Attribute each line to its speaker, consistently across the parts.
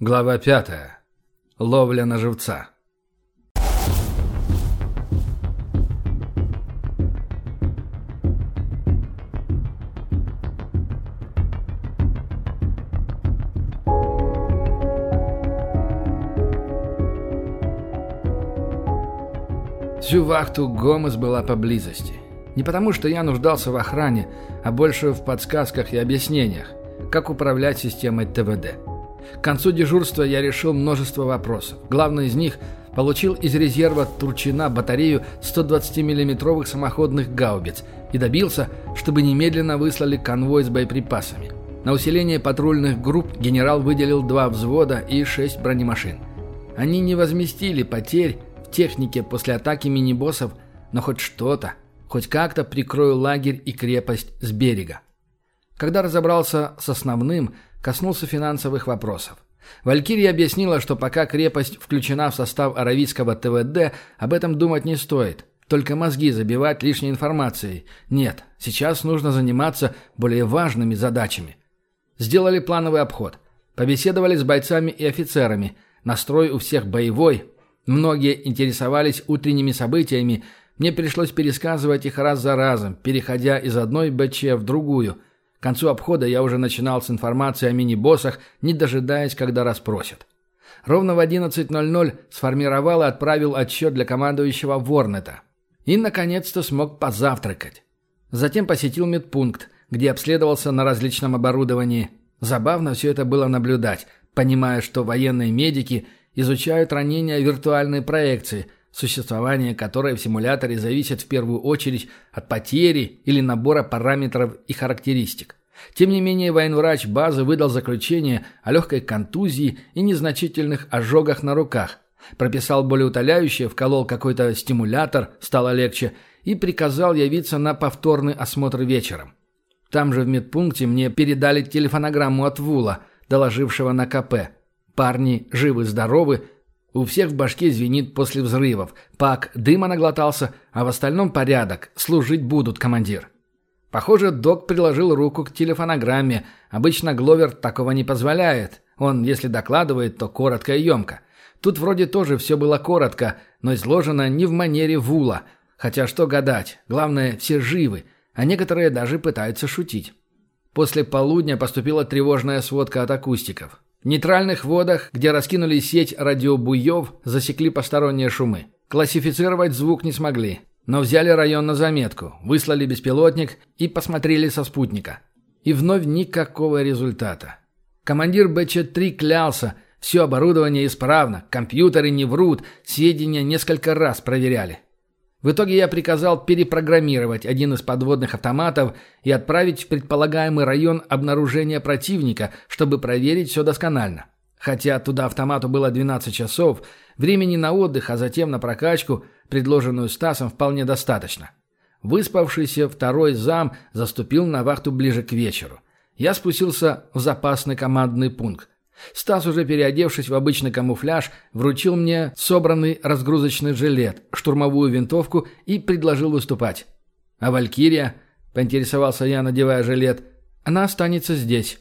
Speaker 1: Глава пятая. Ловля на живца. Всю вахту Гомес была поблизости. Не потому, что я нуждался в охране, а больше в подсказках и объяснениях, как управлять системой ТВД. К концу дежурства я решил множество вопросов. Главный из них – получил из резерва Турчина батарею 120 миллиметровых самоходных гаубиц и добился, чтобы немедленно выслали конвой с боеприпасами. На усиление патрульных групп генерал выделил два взвода и шесть бронемашин. Они не возместили потерь в технике после атаки мини-боссов, но хоть что-то, хоть как-то прикрою лагерь и крепость с берега. Когда разобрался с основным – коснулся финансовых вопросов. Валькирия объяснила, что пока крепость включена в состав Аравийского ТВД, об этом думать не стоит. Только мозги забивать лишней информацией. Нет, сейчас нужно заниматься более важными задачами. Сделали плановый обход. Побеседовали с бойцами и офицерами. Настрой у всех боевой. Многие интересовались утренними событиями. Мне пришлось пересказывать их раз за разом, переходя из одной БЧ в другую – к концу обхода я уже начинал с информации о мини-боссах, не дожидаясь, когда расспросят. Ровно в 11.00 сформировал и отправил отчет для командующего Ворнета. И, наконец-то, смог позавтракать. Затем посетил медпункт, где обследовался на различном оборудовании. Забавно все это было наблюдать, понимая, что военные медики изучают ранения виртуальной проекции, существование которой в симуляторе зависит в первую очередь от потери или набора параметров и характеристик. Тем не менее, военврач базы выдал заключение о легкой контузии и незначительных ожогах на руках. Прописал болеутоляющее, вколол какой-то стимулятор, стало легче, и приказал явиться на повторный осмотр вечером. Там же в медпункте мне передали телефонограмму от Вула, доложившего на КП. Парни живы-здоровы, у всех в башке звенит после взрывов. Пак дыма наглотался, а в остальном порядок. Служить будут, командир. Похоже, док приложил руку к телефонограмме. Обычно Гловер такого не позволяет. Он, если докладывает, то коротко и емко. Тут вроде тоже все было коротко, но изложено не в манере Вула. Хотя что гадать, главное, все живы, а некоторые даже пытаются шутить. После полудня поступила тревожная сводка от акустиков. Нейтральных водах, где раскинули сеть радиобуев, засекли посторонние шумы. Классифицировать звук не смогли, но взяли район на заметку, выслали беспилотник и посмотрели со спутника. И вновь никакого результата. Командир БЧ-3 клялся, все оборудование исправно, компьютеры не врут, сведения несколько раз проверяли. В итоге я приказал перепрограммировать один из подводных автоматов и отправить в предполагаемый район обнаружения противника, чтобы проверить все досконально. Хотя туда автомату было 12 часов, времени на отдых, а затем на прокачку, предложенную Стасом, вполне достаточно. Выспавшийся второй зам заступил на вахту ближе к вечеру. Я спустился в запасный командный пункт. Стас, уже переодевшись в обычный камуфляж, вручил мне собранный разгрузочный жилет, штурмовую винтовку и предложил выступать. «А Валькирия?» – поинтересовался я, надевая жилет. «Она останется здесь».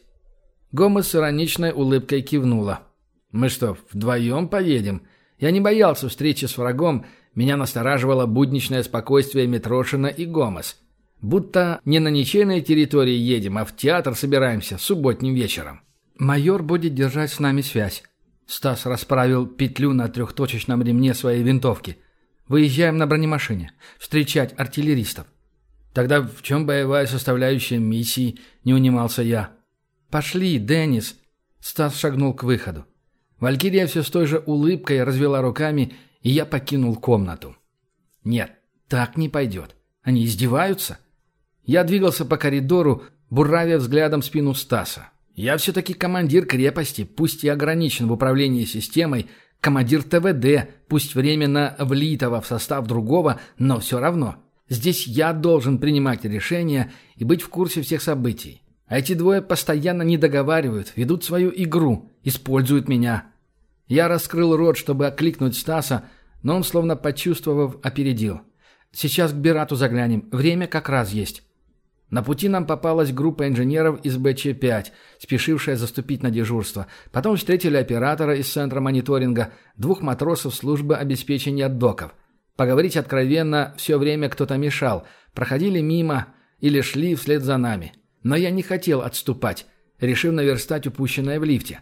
Speaker 1: Гомес с ироничной улыбкой кивнула. «Мы что, вдвоем поедем?» Я не боялся встречи с врагом, меня настораживало будничное спокойствие Митрошина и Гомес. Будто не на ничейной территории едем, а в театр собираемся субботним вечером. «Майор будет держать с нами связь». Стас расправил петлю на трехточечном ремне своей винтовки. «Выезжаем на бронемашине. Встречать артиллеристов». «Тогда в чем боевая составляющая миссии?» – не унимался я. «Пошли, Деннис!» Стас шагнул к выходу. Валькирия все с той же улыбкой развела руками, и я покинул комнату. «Нет, так не пойдет. Они издеваются?» Я двигался по коридору, буравя взглядом спину Стаса. Я все-таки командир крепости, пусть и ограничен в управлении системой, командир ТВД, пусть временно влитого в состав другого, но все равно. Здесь я должен принимать решения и быть в курсе всех событий. А эти двое постоянно не договаривают, ведут свою игру, используют меня. Я раскрыл рот, чтобы окликнуть Стаса, но он, словно почувствовав, опередил. «Сейчас к Бирату заглянем. Время как раз есть». На пути нам попалась группа инженеров из БЧ-5, спешившая заступить на дежурство. Потом встретили оператора из центра мониторинга, двух матросов службы обеспечения доков. Поговорить откровенно все время кто-то мешал. Проходили мимо или шли вслед за нами. Но я не хотел отступать, решив наверстать упущенное в лифте.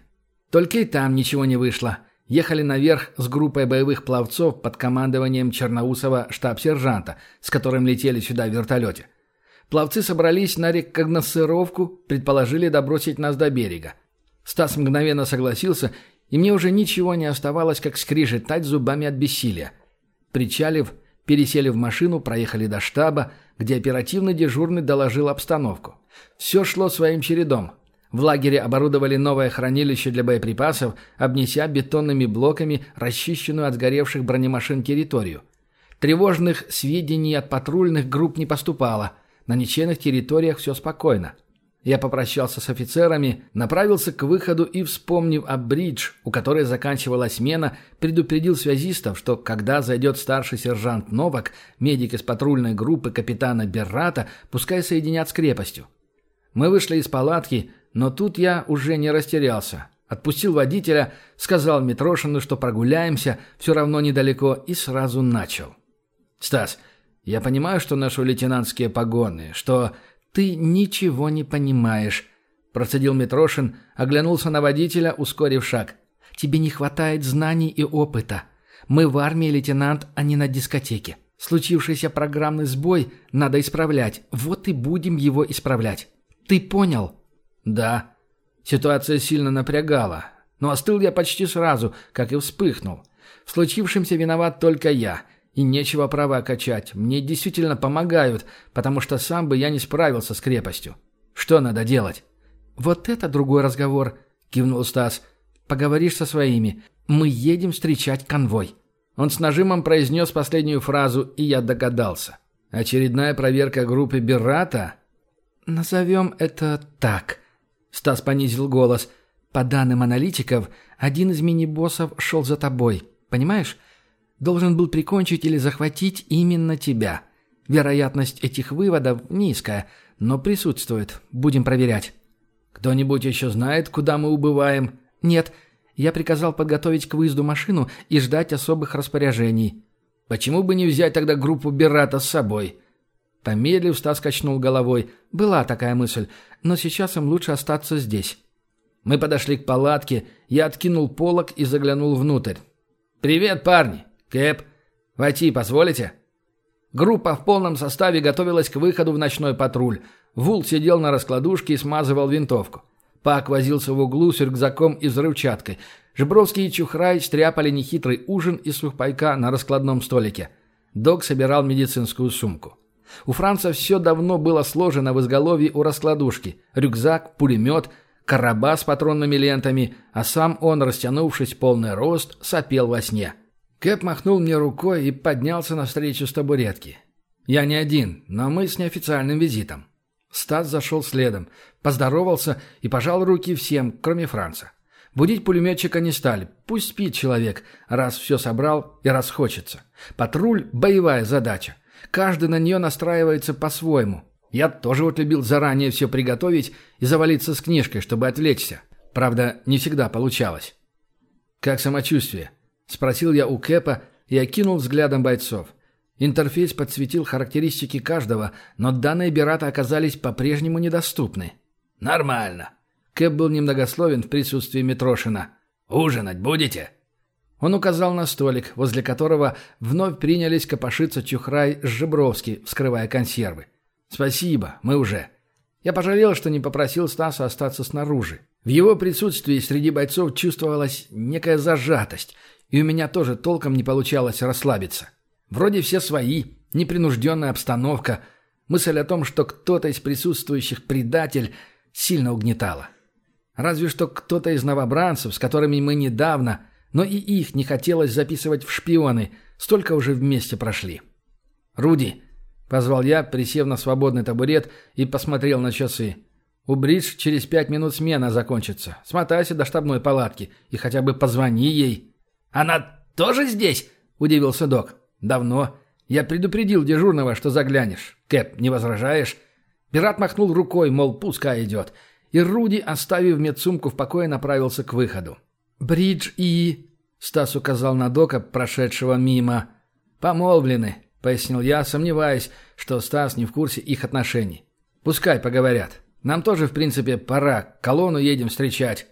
Speaker 1: Только и там ничего не вышло. Ехали наверх с группой боевых пловцов под командованием Черноусова штаб-сержанта, с которым летели сюда в вертолете. Пловцы собрались на рекогносцировку, предположили добросить нас до берега. Стас мгновенно согласился, и мне уже ничего не оставалось, как скрижетать зубами от бессилия. Причалив, пересели в машину, проехали до штаба, где оперативный дежурный доложил обстановку. Все шло своим чередом. В лагере оборудовали новое хранилище для боеприпасов, обнеся бетонными блоками расчищенную от сгоревших бронемашин территорию. Тревожных сведений от патрульных групп не поступало – на ничейных территориях все спокойно. Я попрощался с офицерами, направился к выходу и, вспомнив о бридж, у которой заканчивалась смена, предупредил связистов, что когда зайдет старший сержант Новак, медик из патрульной группы капитана Беррата, пускай соединят с крепостью. Мы вышли из палатки, но тут я уже не растерялся. Отпустил водителя, сказал Митрошину, что прогуляемся, все равно недалеко, и сразу начал. «Стас, я понимаю, что ношу лейтенантские погоны, что ты ничего не понимаешь, процедил Митрошин, оглянулся на водителя, ускорив шаг. Тебе не хватает знаний и опыта. Мы в армии, лейтенант, а не на дискотеке. Случившийся программный сбой надо исправлять. Вот и будем его исправлять. Ты понял? Да. Ситуация сильно напрягала. Но остыл я почти сразу, как и вспыхнул. В случившемся виноват только я — и нечего права качать. Мне действительно помогают, потому что сам бы я не справился с крепостью. Что надо делать? Вот это другой разговор, кивнул Стас. Поговоришь со своими. Мы едем встречать конвой. Он с нажимом произнес последнюю фразу, и я догадался. Очередная проверка группы Беррата? Назовем это так. Стас понизил голос. По данным аналитиков, один из мини-боссов шел за тобой. Понимаешь? Должен был прикончить или захватить именно тебя. Вероятность этих выводов низкая, но присутствует. Будем проверять. Кто-нибудь еще знает, куда мы убываем? Нет. Я приказал подготовить к выезду машину и ждать особых распоряжений. Почему бы не взять тогда группу Берата с собой? Помедлив, Стас качнул головой. Была такая мысль, но сейчас им лучше остаться здесь. Мы подошли к палатке, я откинул полог и заглянул внутрь. «Привет, парни! «Кэп, войти позволите?» Группа в полном составе готовилась к выходу в ночной патруль. Вул сидел на раскладушке и смазывал винтовку. Пак возился в углу с рюкзаком и взрывчаткой. Жбровский и Чухрай стряпали нехитрый ужин из сухпайка на раскладном столике. Док собирал медицинскую сумку. У Франца все давно было сложено в изголовье у раскладушки. Рюкзак, пулемет, короба с патронными лентами, а сам он, растянувшись полный рост, сопел во сне. Кэп махнул мне рукой и поднялся навстречу с табуретки. Я не один, но мы с неофициальным визитом. Стас зашел следом, поздоровался и пожал руки всем, кроме Франца. Будить пулеметчика не стали. Пусть спит человек, раз все собрал и раз хочется. Патруль – боевая задача. Каждый на нее настраивается по-своему. Я тоже вот любил заранее все приготовить и завалиться с книжкой, чтобы отвлечься. Правда, не всегда получалось. «Как самочувствие?» — спросил я у Кэпа и окинул взглядом бойцов. Интерфейс подсветил характеристики каждого, но данные Берата оказались по-прежнему недоступны. «Нормально». Кэп был немногословен в присутствии Митрошина. «Ужинать будете?» Он указал на столик, возле которого вновь принялись копошиться Чухрай с Жебровски, вскрывая консервы. «Спасибо, мы уже». Я пожалел, что не попросил Стаса остаться снаружи. В его присутствии среди бойцов чувствовалась некая зажатость, и у меня тоже толком не получалось расслабиться. Вроде все свои, непринужденная обстановка. Мысль о том, что кто-то из присутствующих предатель, сильно угнетала. Разве что кто-то из новобранцев, с которыми мы недавно, но и их не хотелось записывать в шпионы, столько уже вместе прошли. «Руди», — позвал я, присев на свободный табурет и посмотрел на часы. «У Бридж через пять минут смена закончится. Смотайся до штабной палатки и хотя бы позвони ей». «Она тоже здесь?» – удивился док. «Давно. Я предупредил дежурного, что заглянешь. Кэп, не возражаешь?» Пират махнул рукой, мол, пускай идет. И Руди, оставив медсумку в покое, направился к выходу. «Бридж и...» — Стас указал на Дока, прошедшего мимо. «Помолвлены», — пояснил я, сомневаясь, что Стас не в курсе их отношений. «Пускай поговорят. Нам тоже, в принципе, пора. Колонну едем встречать».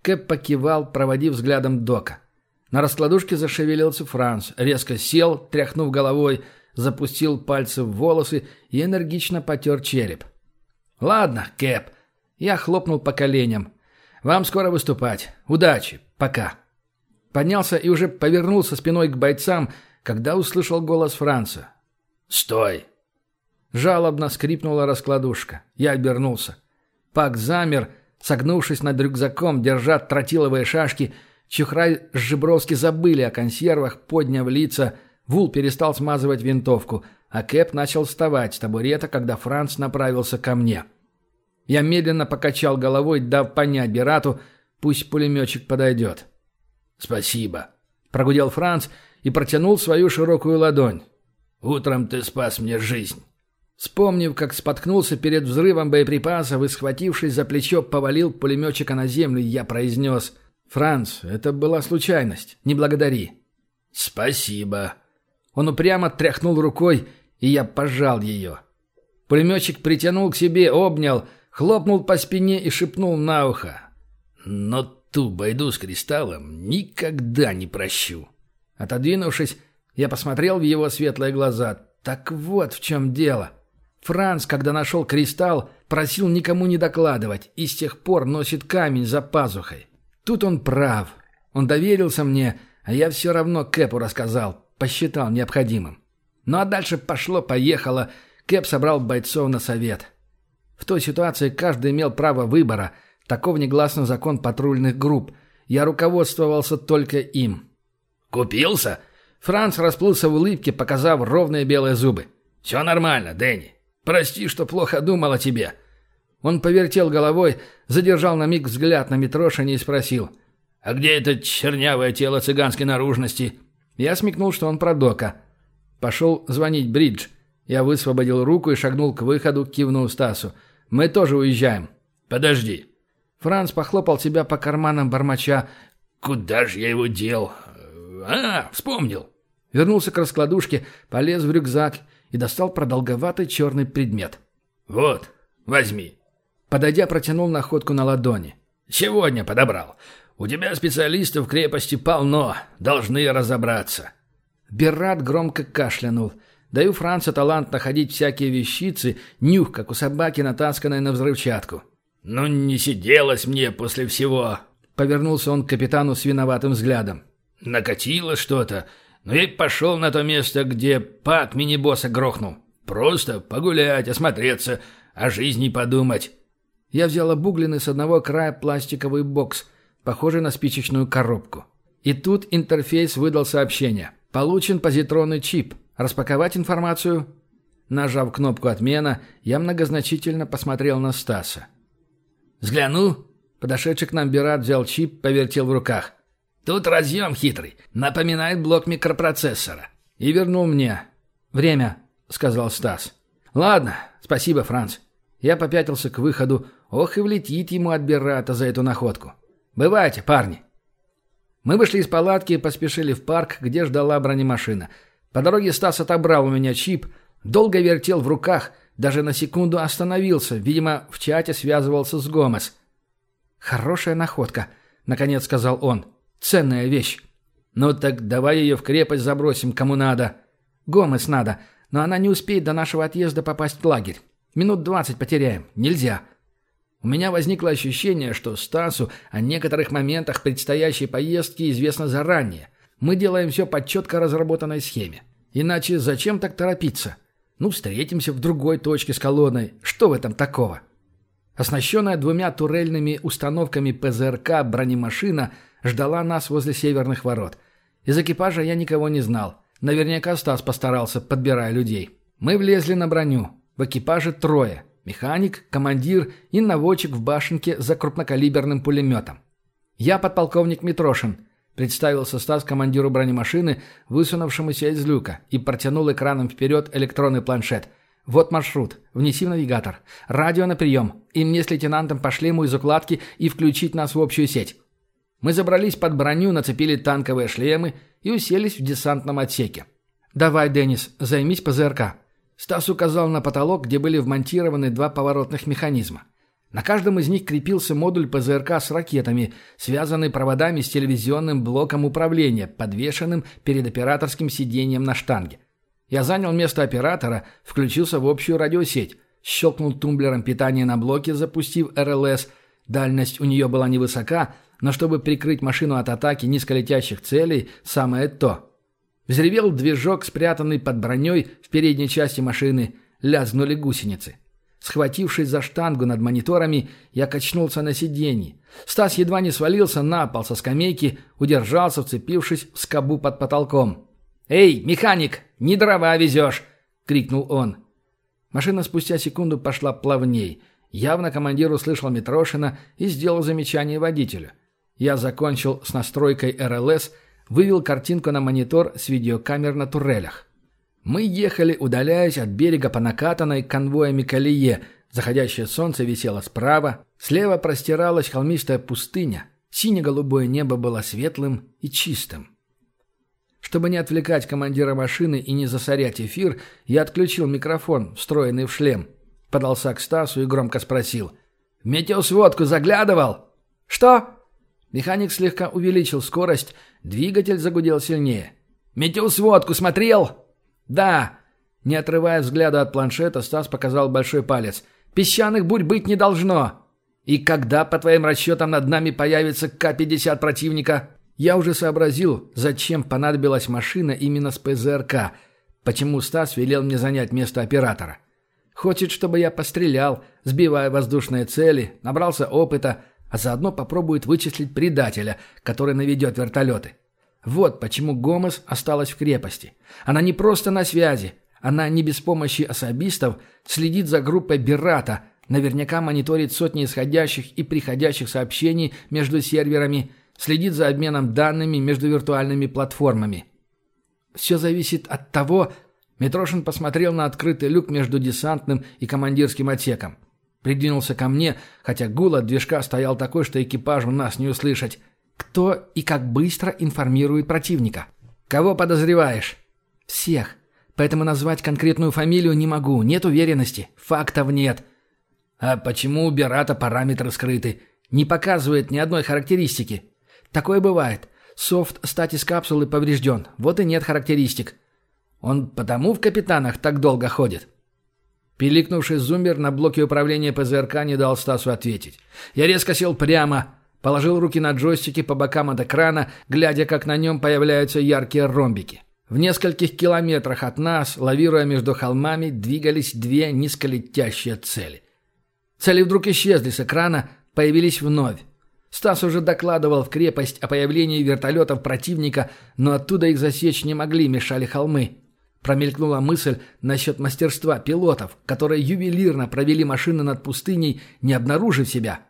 Speaker 1: Кэп покивал, проводив взглядом Дока. На раскладушке зашевелился Франц, резко сел, тряхнув головой, запустил пальцы в волосы и энергично потер череп. «Ладно, Кэп». Я хлопнул по коленям. «Вам скоро выступать. Удачи. Пока». Поднялся и уже повернулся спиной к бойцам, когда услышал голос Франца. «Стой!» Жалобно скрипнула раскладушка. Я обернулся. Пак замер, согнувшись над рюкзаком, держа тротиловые шашки. Чухрай с Жибровски забыли о консервах, подняв лица. Вул перестал смазывать винтовку, а Кэп начал вставать с табурета, когда Франц направился ко мне. Я медленно покачал головой, дав понять Бирату, пусть пулеметчик подойдет. «Спасибо», — прогудел Франц и протянул свою широкую ладонь. «Утром ты спас мне жизнь». Вспомнив, как споткнулся перед взрывом боеприпасов и, схватившись за плечо, повалил пулеметчика на землю, я произнес «Франц, это была случайность. Не благодари». «Спасибо». Он упрямо тряхнул рукой, и я пожал ее. Пулеметчик притянул к себе, обнял, хлопнул по спине и шепнул на ухо. «Но ту байду с кристаллом никогда не прощу». Отодвинувшись, я посмотрел в его светлые глаза. «Так вот в чем дело». Франц, когда нашел кристалл, просил никому не докладывать и с тех пор носит камень за пазухой. Тут он прав. Он доверился мне, а я все равно Кэпу рассказал, посчитал необходимым. Ну а дальше пошло-поехало, Кэп собрал бойцов на совет. В той ситуации каждый имел право выбора, таков негласно закон патрульных групп. Я руководствовался только им. «Купился?» Франц расплылся в улыбке, показав ровные белые зубы. «Все нормально, Дэнни. Прости, что плохо думал о тебе». Он повертел головой, задержал на миг взгляд на Митрошине и спросил. «А где это чернявое тело цыганской наружности?» Я смекнул, что он про Дока. Пошел звонить Бридж. Я высвободил руку и шагнул к выходу, кивнул Стасу. «Мы тоже уезжаем». «Подожди». Франц похлопал себя по карманам бормоча. «Куда же я его дел?» «А, вспомнил». Вернулся к раскладушке, полез в рюкзак и достал продолговатый черный предмет. «Вот, возьми». Подойдя, протянул находку на ладони. «Сегодня подобрал. У тебя специалистов в крепости полно. Должны разобраться». Беррат громко кашлянул. Даю Францу талант находить всякие вещицы, нюх, как у собаки, натасканной на взрывчатку. «Ну, не сиделось мне после всего», — повернулся он к капитану с виноватым взглядом. «Накатило что-то. Но я пошел на то место, где Пак мини-босса грохнул. Просто погулять, осмотреться, о жизни подумать. Я взял обугленный с одного края пластиковый бокс, похожий на спичечную коробку. И тут интерфейс выдал сообщение. Получен позитронный чип. Распаковать информацию? Нажав кнопку «Отмена», я многозначительно посмотрел на Стаса. «Взгляну?» Подошедший к нам Бират взял чип, повертел в руках. Тут разъем хитрый. Напоминает блок микропроцессора. И вернул мне. «Время», — сказал Стас. «Ладно, спасибо, Франц». Я попятился к выходу. Ох и влетит ему от Беррата за эту находку. «Бывайте, парни». Мы вышли из палатки и поспешили в парк, где ждала бронемашина. По дороге Стас отобрал у меня чип, долго вертел в руках, даже на секунду остановился, видимо, в чате связывался с Гомес. «Хорошая находка», — наконец сказал он. Ценная вещь. Ну так давай ее в крепость забросим, кому надо. Гомес надо, но она не успеет до нашего отъезда попасть в лагерь. Минут двадцать потеряем. Нельзя. У меня возникло ощущение, что Стасу о некоторых моментах предстоящей поездки известно заранее. Мы делаем все по четко разработанной схеме. Иначе зачем так торопиться? Ну, встретимся в другой точке с колонной. Что в этом такого? Оснащенная двумя турельными установками ПЗРК бронемашина – ждала нас возле северных ворот. Из экипажа я никого не знал. Наверняка Стас постарался, подбирая людей. Мы влезли на броню. В экипаже трое. Механик, командир и наводчик в башенке за крупнокалиберным пулеметом. «Я подполковник Митрошин», — представился Стас командиру бронемашины, высунувшемуся из люка, и протянул экраном вперед электронный планшет. Вот маршрут. Внеси в навигатор. Радио на прием. И мне с лейтенантом по шлему из укладки и включить нас в общую сеть». Мы забрались под броню, нацепили танковые шлемы и уселись в десантном отсеке. «Давай, Деннис, займись ПЗРК». Стас указал на потолок, где были вмонтированы два поворотных механизма. На каждом из них крепился модуль ПЗРК с ракетами, связанный проводами с телевизионным блоком управления, подвешенным перед операторским сиденьем на штанге. Я занял место оператора, включился в общую радиосеть, щелкнул тумблером питания на блоке, запустив РЛС. Дальность у нее была невысока, но чтобы прикрыть машину от атаки низколетящих целей, самое то. Взревел движок, спрятанный под броней в передней части машины, лязгнули гусеницы. Схватившись за штангу над мониторами, я качнулся на сиденье. Стас едва не свалился на пол со скамейки, удержался, вцепившись в скобу под потолком. «Эй, механик, не дрова везешь!» — крикнул он. Машина спустя секунду пошла плавней. Явно командир услышал Митрошина и сделал замечание водителю. Я закончил с настройкой РЛС, вывел картинку на монитор с видеокамер на турелях. Мы ехали, удаляясь от берега по накатанной конвоями колее. Заходящее солнце висело справа. Слева простиралась холмистая пустыня. Сине-голубое небо было светлым и чистым. Чтобы не отвлекать командира машины и не засорять эфир, я отключил микрофон, встроенный в шлем. Подался к Стасу и громко спросил. «В метеосводку заглядывал?» «Что?» Механик слегка увеличил скорость, двигатель загудел сильнее. «Метеосводку смотрел?» «Да!» Не отрывая взгляда от планшета, Стас показал большой палец. «Песчаных бурь быть не должно!» «И когда, по твоим расчетам, над нами появится К-50 противника?» Я уже сообразил, зачем понадобилась машина именно с ПЗРК, почему Стас велел мне занять место оператора. Хочет, чтобы я пострелял, сбивая воздушные цели, набрался опыта, а заодно попробует вычислить предателя, который наведет вертолеты. Вот почему Гомес осталась в крепости. Она не просто на связи. Она не без помощи особистов следит за группой Бирата, наверняка мониторит сотни исходящих и приходящих сообщений между серверами, следит за обменом данными между виртуальными платформами. Все зависит от того... Митрошин посмотрел на открытый люк между десантным и командирским отсеком. Придвинулся ко мне, хотя гул от движка стоял такой, что экипажу нас не услышать. Кто и как быстро информирует противника? Кого подозреваешь? Всех. Поэтому назвать конкретную фамилию не могу. Нет уверенности. Фактов нет. А почему у Берата параметры скрыты? Не показывает ни одной характеристики. Такое бывает. Софт статис капсулы поврежден. Вот и нет характеристик. Он потому в капитанах так долго ходит. Пиликнувший зуммер на блоке управления ПЗРК не дал Стасу ответить. Я резко сел прямо, Положил руки на джойстики по бокам от экрана, глядя, как на нем появляются яркие ромбики. В нескольких километрах от нас, лавируя между холмами, двигались две низколетящие цели. Цели вдруг исчезли с экрана, появились вновь. Стас уже докладывал в крепость о появлении вертолетов противника, но оттуда их засечь не могли, мешали холмы. Промелькнула мысль насчет мастерства пилотов, которые ювелирно провели машины над пустыней, не обнаружив себя.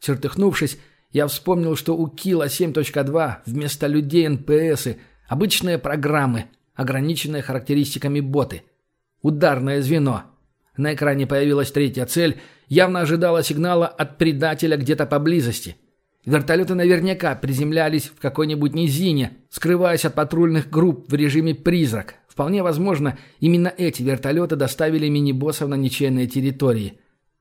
Speaker 1: Чертыхнувшись, я вспомнил, что у Кила 7.2 вместо людей НПСы обычные программы, ограниченные характеристиками боты. Ударное звено. На экране появилась третья цель, явно ожидала сигнала от предателя где-то поблизости. Вертолеты наверняка приземлялись в какой-нибудь низине, скрываясь от патрульных групп в режиме «Призрак». Вполне возможно, именно эти вертолеты доставили мини-боссов на ничейные территории.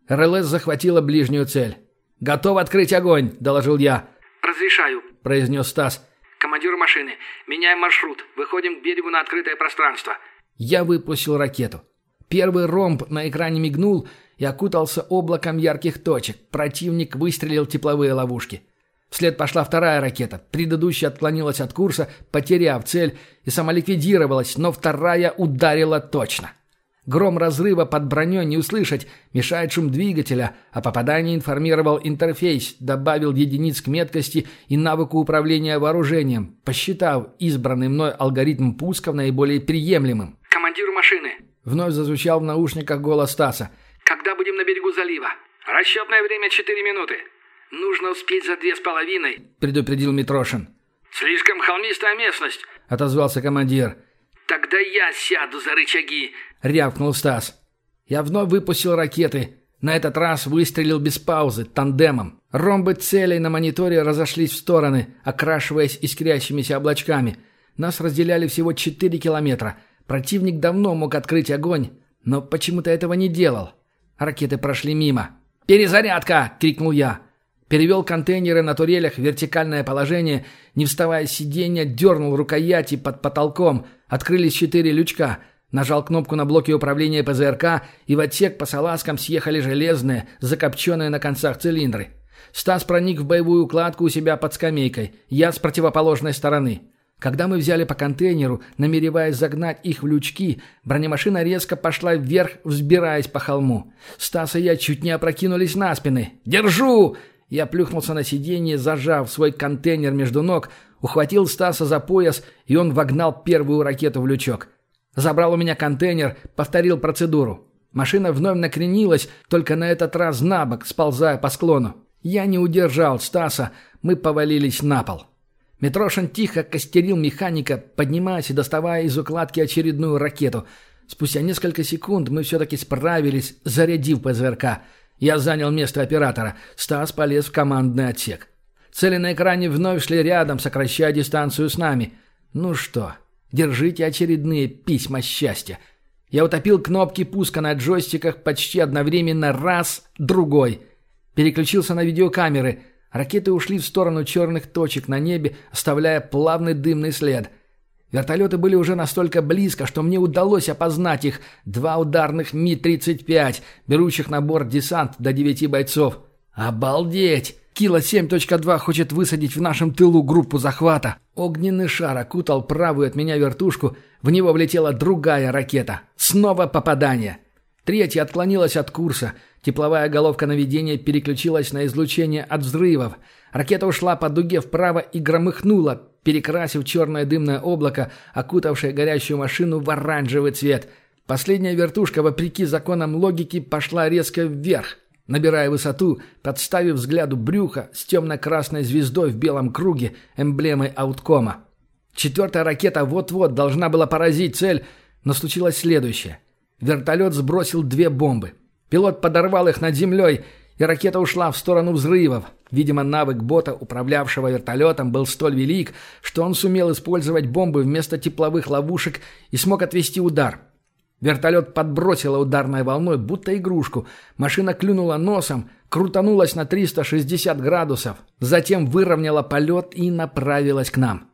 Speaker 1: РЛС захватила ближнюю цель. «Готов открыть огонь», — доложил я.
Speaker 2: «Разрешаю», —
Speaker 1: произнес Стас.
Speaker 2: «Командир машины, меняем маршрут. Выходим к берегу на открытое пространство».
Speaker 1: Я выпустил ракету. Первый ромб на экране мигнул и окутался облаком ярких точек. Противник выстрелил тепловые ловушки. Вслед пошла вторая ракета. Предыдущая отклонилась от курса, потеряв цель, и самоликвидировалась, но вторая ударила точно. Гром разрыва под броней не услышать, мешает шум двигателя, а попадание информировал интерфейс, добавил единиц к меткости и навыку управления вооружением, посчитав избранный мной алгоритм пусков наиболее приемлемым.
Speaker 2: «Командир машины!»
Speaker 1: Вновь зазвучал в наушниках голос Стаса.
Speaker 2: «Когда будем на берегу залива? Расчетное время четыре минуты. Нужно успеть за две с половиной», —
Speaker 1: предупредил Митрошин.
Speaker 2: «Слишком холмистая местность», —
Speaker 1: отозвался командир.
Speaker 2: «Тогда я сяду за рычаги», —
Speaker 1: рявкнул Стас. Я вновь выпустил ракеты. На этот раз выстрелил без паузы, тандемом. Ромбы целей на мониторе разошлись в стороны, окрашиваясь искрящимися облачками. Нас разделяли всего 4 километра. Противник давно мог открыть огонь, но почему-то этого не делал. Ракеты прошли мимо. «Перезарядка!» — крикнул я. Перевел контейнеры на турелях в вертикальное положение, не вставая с сиденья, дернул рукояти под потолком, открылись четыре лючка, нажал кнопку на блоке управления ПЗРК, и в отсек по салазкам съехали железные, закопченные на концах цилиндры. Стас проник в боевую укладку у себя под скамейкой, я с противоположной стороны. Когда мы взяли по контейнеру, намереваясь загнать их в лючки, бронемашина резко пошла вверх, взбираясь по холму. Стас и я чуть не опрокинулись на спины. «Держу!» Я плюхнулся на сиденье, зажав свой контейнер между ног, ухватил Стаса за пояс, и он вогнал первую ракету в лючок. Забрал у меня контейнер, повторил процедуру. Машина вновь накренилась, только на этот раз на бок, сползая по склону. Я не удержал Стаса, мы повалились на пол. Митрошин тихо костерил механика, поднимаясь и доставая из укладки очередную ракету. Спустя несколько секунд мы все-таки справились, зарядив ПЗРК – я занял место оператора. Стас полез в командный отсек. Цели на экране вновь шли рядом, сокращая дистанцию с нами. Ну что, держите очередные письма счастья. Я утопил кнопки пуска на джойстиках почти одновременно раз, другой. Переключился на видеокамеры. Ракеты ушли в сторону черных точек на небе, оставляя плавный дымный след. Вертолеты были уже настолько близко, что мне удалось опознать их. Два ударных Ми-35, берущих на борт десант до девяти бойцов. Обалдеть! Кило 7.2 хочет высадить в нашем тылу группу захвата. Огненный шар окутал правую от меня вертушку. В него влетела другая ракета. Снова попадание. Третья отклонилась от курса. Тепловая головка наведения переключилась на излучение от взрывов. Ракета ушла по дуге вправо и громыхнула, перекрасив черное дымное облако, окутавшее горящую машину в оранжевый цвет. Последняя вертушка, вопреки законам логики, пошла резко вверх, набирая высоту, подставив взгляду брюха с темно-красной звездой в белом круге, эмблемой ауткома. Четвертая ракета вот-вот должна была поразить цель, но случилось следующее. Вертолет сбросил две бомбы. Пилот подорвал их над землей, и ракета ушла в сторону взрывов. Видимо, навык бота, управлявшего вертолетом, был столь велик, что он сумел использовать бомбы вместо тепловых ловушек и смог отвести удар. Вертолет подбросило ударной волной, будто игрушку. Машина клюнула носом, крутанулась на 360 градусов, затем выровняла полет и направилась к нам.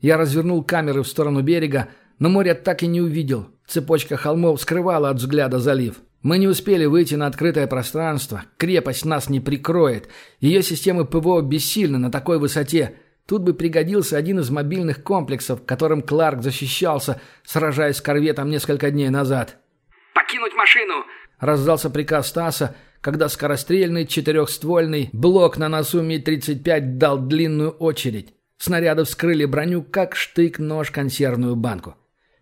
Speaker 1: Я развернул камеры в сторону берега, но море так и не увидел. Цепочка холмов скрывала от взгляда залив. Мы не успели выйти на открытое пространство. Крепость нас не прикроет. Ее системы ПВО бессильны на такой высоте. Тут бы пригодился один из мобильных комплексов, которым Кларк защищался, сражаясь с корветом несколько дней назад.
Speaker 2: «Покинуть машину!»
Speaker 1: – раздался приказ Стаса, когда скорострельный четырехствольный блок на носу Ми-35 дал длинную очередь. Снаряды вскрыли броню, как штык-нож консервную банку.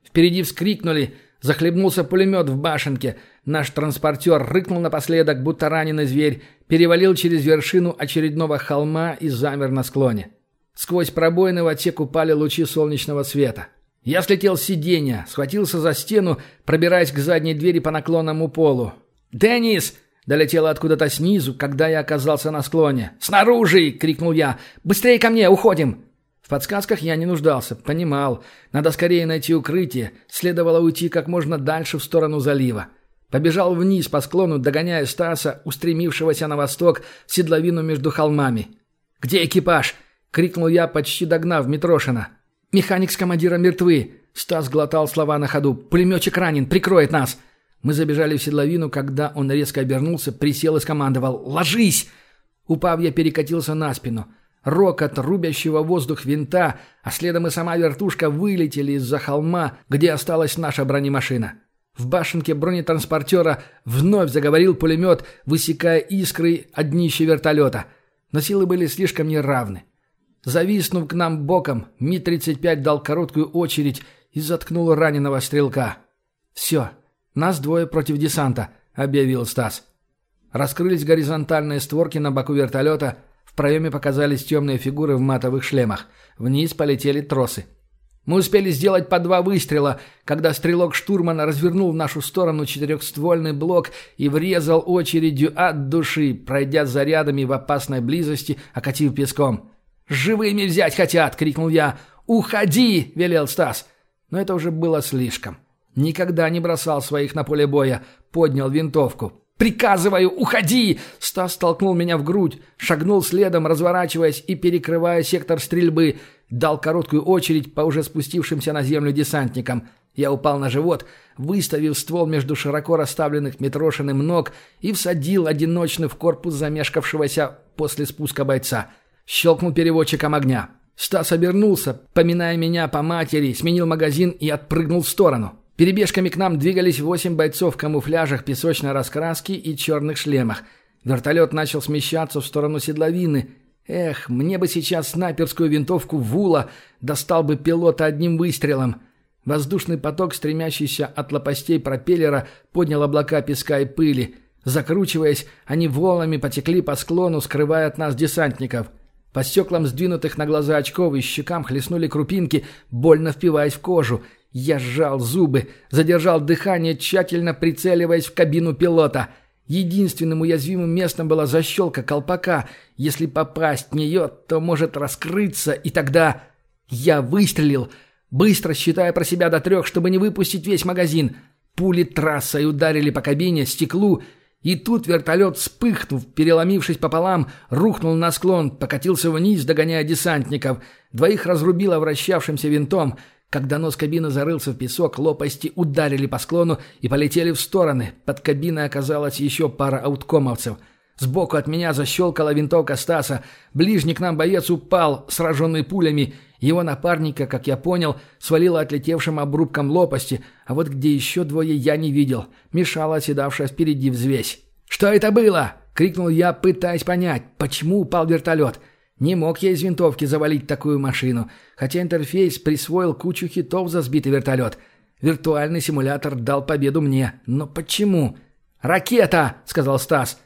Speaker 1: Впереди вскрикнули, захлебнулся пулемет в башенке – Наш транспортер рыкнул напоследок, будто раненый зверь, перевалил через вершину очередного холма и замер на склоне. Сквозь пробоины в отсек упали лучи солнечного света. Я слетел с сиденья, схватился за стену, пробираясь к задней двери по наклонному полу. «Деннис!» — долетело откуда-то снизу, когда я оказался на склоне. «Снаружи!» — крикнул я. «Быстрее ко мне! Уходим!» В подсказках я не нуждался, понимал. Надо скорее найти укрытие. Следовало уйти как можно дальше в сторону залива. Побежал вниз по склону, догоняя Стаса, устремившегося на восток, седловину между холмами. «Где экипаж?» — крикнул я, почти догнав Митрошина. «Механик с командиром мертвы!» Стас глотал слова на ходу. «Пулеметчик ранен, прикроет нас!» Мы забежали в седловину, когда он резко обернулся, присел и скомандовал «Ложись!» Упав, я перекатился на спину. Рокот рубящего воздух винта, а следом и сама вертушка вылетели из-за холма, где осталась наша бронемашина. В башенке бронетранспортера вновь заговорил пулемет, высекая искры от днища вертолета. Но силы были слишком неравны. Зависнув к нам боком, Ми-35 дал короткую очередь и заткнул раненого стрелка. «Все, нас двое против десанта», — объявил Стас. Раскрылись горизонтальные створки на боку вертолета, в проеме показались темные фигуры в матовых шлемах. Вниз полетели тросы. Мы успели сделать по два выстрела, когда стрелок штурмана развернул в нашу сторону четырехствольный блок и врезал очередью от души, пройдя зарядами в опасной близости, окатив песком. «Живыми взять хотят!» — крикнул я. «Уходи!» — велел Стас. Но это уже было слишком. Никогда не бросал своих на поле боя. Поднял винтовку. «Приказываю, уходи!» Стас толкнул меня в грудь, шагнул следом, разворачиваясь и перекрывая сектор стрельбы. Дал короткую очередь по уже спустившимся на землю десантникам. Я упал на живот, выставив ствол между широко расставленных Митрошиным ног и всадил одиночный в корпус замешкавшегося после спуска бойца. Щелкнул переводчиком огня. Стас обернулся, поминая меня по матери, сменил магазин и отпрыгнул в сторону. Перебежками к нам двигались восемь бойцов в камуфляжах песочной раскраски и черных шлемах. Вертолет начал смещаться в сторону седловины. Эх, мне бы сейчас снайперскую винтовку Вула, достал бы пилота одним выстрелом. Воздушный поток, стремящийся от лопастей пропеллера, поднял облака песка и пыли. Закручиваясь, они волнами потекли по склону, скрывая от нас десантников. По стеклам сдвинутых на глаза очков и щекам хлестнули крупинки, больно впиваясь в кожу – я сжал зубы, задержал дыхание, тщательно прицеливаясь в кабину пилота. Единственным уязвимым местом была защелка колпака. Если попасть в нее, то может раскрыться, и тогда... Я выстрелил, быстро считая про себя до трех, чтобы не выпустить весь магазин. Пули трассой ударили по кабине, стеклу, и тут вертолет, вспыхнув, переломившись пополам, рухнул на склон, покатился вниз, догоняя десантников. Двоих разрубило вращавшимся винтом — когда нос кабины зарылся в песок, лопасти ударили по склону и полетели в стороны. Под кабиной оказалась еще пара ауткомовцев. Сбоку от меня защелкала винтовка Стаса. Ближний к нам боец упал, сраженный пулями. Его напарника, как я понял, свалило отлетевшим обрубком лопасти, а вот где еще двое я не видел. Мешала оседавшая впереди взвесь. «Что это было?» — крикнул я, пытаясь понять, почему упал вертолет. Не мог я из винтовки завалить такую машину, хотя интерфейс присвоил кучу хитов за сбитый вертолет. Виртуальный симулятор дал победу мне. Но почему? «Ракета!» — сказал Стас.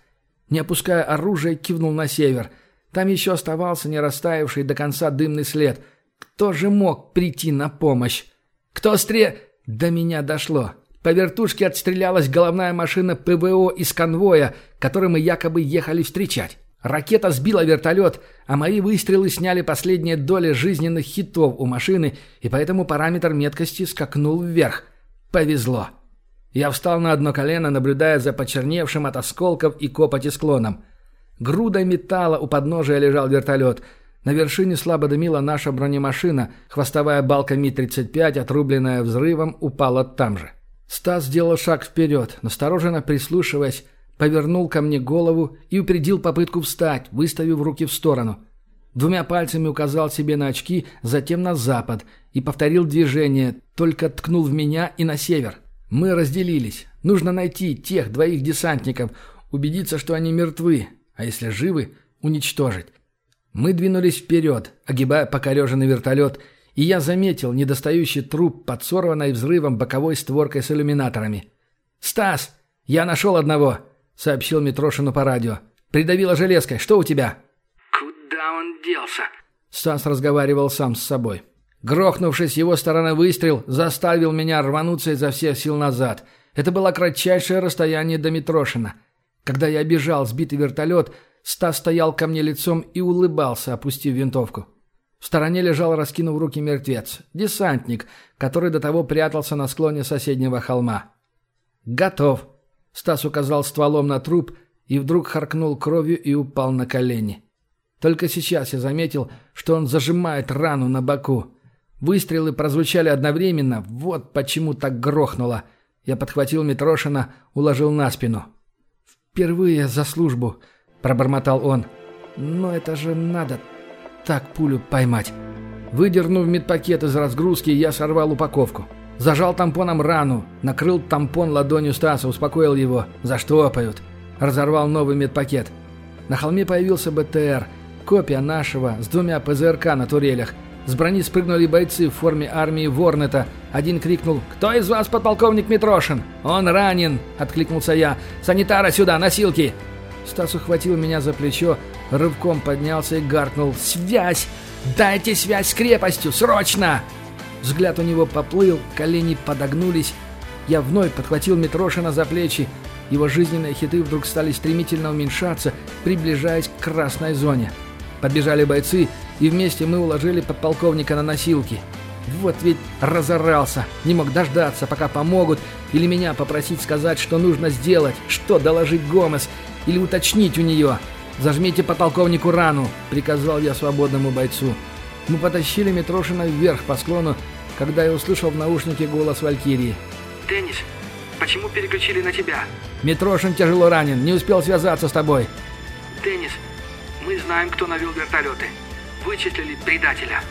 Speaker 1: Не опуская оружие, кивнул на север. Там еще оставался не растаявший до конца дымный след. Кто же мог прийти на помощь? Кто стре... До меня дошло. По вертушке отстрелялась головная машина ПВО из конвоя, который мы якобы ехали встречать. Ракета сбила вертолет, а мои выстрелы сняли последние доли жизненных хитов у машины, и поэтому параметр меткости скакнул вверх. Повезло. Я встал на одно колено, наблюдая за почерневшим от осколков и копоти склоном. Груда металла у подножия лежал вертолет. На вершине слабо дымила наша бронемашина, хвостовая балка Ми-35, отрубленная взрывом, упала там же. Стас сделал шаг вперед, настороженно прислушиваясь, повернул ко мне голову и упредил попытку встать, выставив руки в сторону. Двумя пальцами указал себе на очки, затем на запад и повторил движение, только ткнул в меня и на север. Мы разделились. Нужно найти тех двоих десантников, убедиться, что они мертвы, а если живы, уничтожить. Мы двинулись вперед, огибая покореженный вертолет, и я заметил недостающий труп под сорванной взрывом боковой створкой с иллюминаторами. «Стас, я нашел одного!» Сообщил Митрошину по радио. «Придавило железкой. Что у тебя?»
Speaker 2: «Куда он делся?»
Speaker 1: Стас разговаривал сам с собой. Грохнувшись его стороны выстрел, заставил меня рвануться изо всех сил назад. Это было кратчайшее расстояние до Митрошина. Когда я бежал сбитый вертолет, Стас стоял ко мне лицом и улыбался, опустив винтовку. В стороне лежал, раскинув руки мертвец. Десантник, который до того прятался на склоне соседнего холма. «Готов», Стас указал стволом на труп и вдруг харкнул кровью и упал на колени. Только сейчас я заметил, что он зажимает рану на боку. Выстрелы прозвучали одновременно, вот почему так грохнуло. Я подхватил Митрошина, уложил на спину. «Впервые за службу», — пробормотал он. «Но это же надо так пулю поймать». Выдернув медпакет из разгрузки, я сорвал упаковку. Зажал тампоном рану, накрыл тампон ладонью Стаса, успокоил его. Заштопают. Разорвал новый медпакет. На холме появился БТР. Копия нашего, с двумя ПЗРК на турелях. С брони спрыгнули бойцы в форме армии Ворнета. Один крикнул «Кто из вас подполковник Митрошин?» «Он ранен!» – откликнулся я. «Санитара сюда, носилки!» Стас ухватил меня за плечо, рывком поднялся и гаркнул «Связь! Дайте связь с крепостью! Срочно!» Взгляд у него поплыл, колени подогнулись. Я вновь подхватил Митрошина за плечи. Его жизненные хиты вдруг стали стремительно уменьшаться, приближаясь к красной зоне. Подбежали бойцы, и вместе мы уложили подполковника на носилки. Вот ведь разорался, не мог дождаться, пока помогут, или меня попросить сказать, что нужно сделать, что доложить Гомес, или уточнить у нее. «Зажмите подполковнику рану», — приказал я свободному бойцу. Мы потащили Митрошина вверх по склону, когда я услышал в наушнике голос Валькирии.
Speaker 2: «Деннис, почему переключили на тебя?»
Speaker 1: «Митрошин тяжело ранен, не успел связаться с тобой».
Speaker 2: «Деннис, мы знаем, кто навел вертолеты. Вычислили предателя».